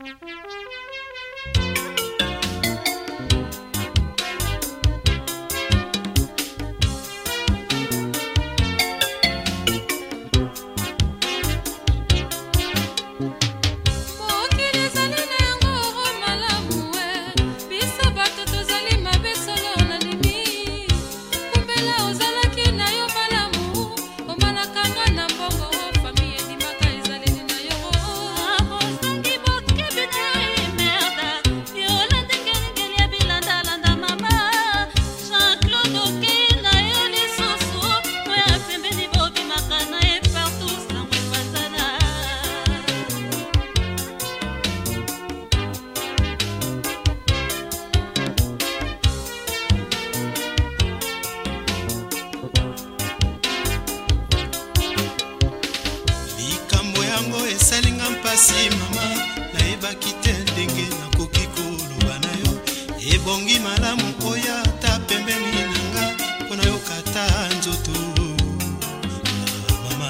Mm-hmm. merci mama nayebaki te ndenge nakoki koloba na yo ebongi malamu oya ta pembeni na nga mpo nayoka ta nzoto na ah, mama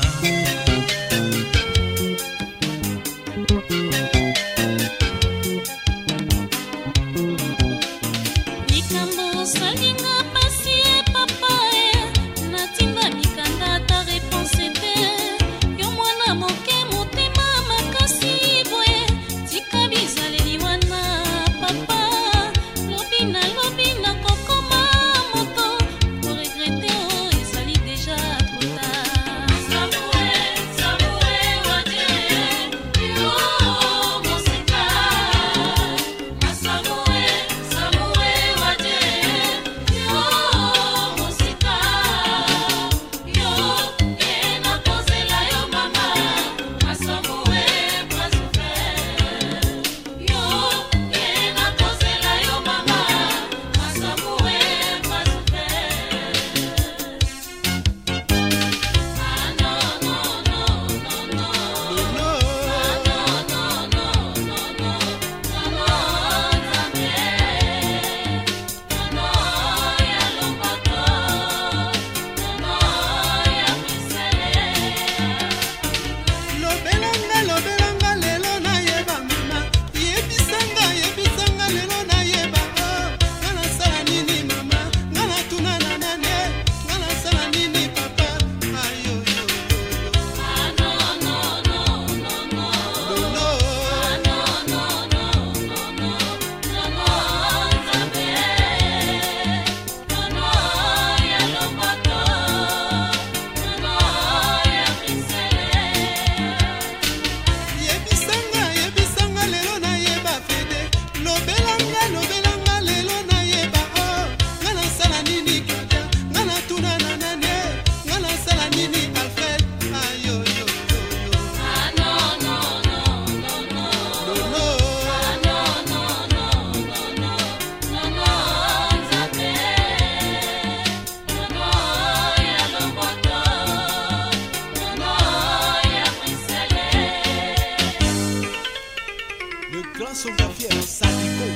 le grand songafier sadiko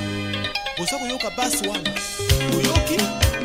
boza koyoka basi wana oyoki